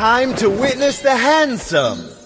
Time to witness the handsome.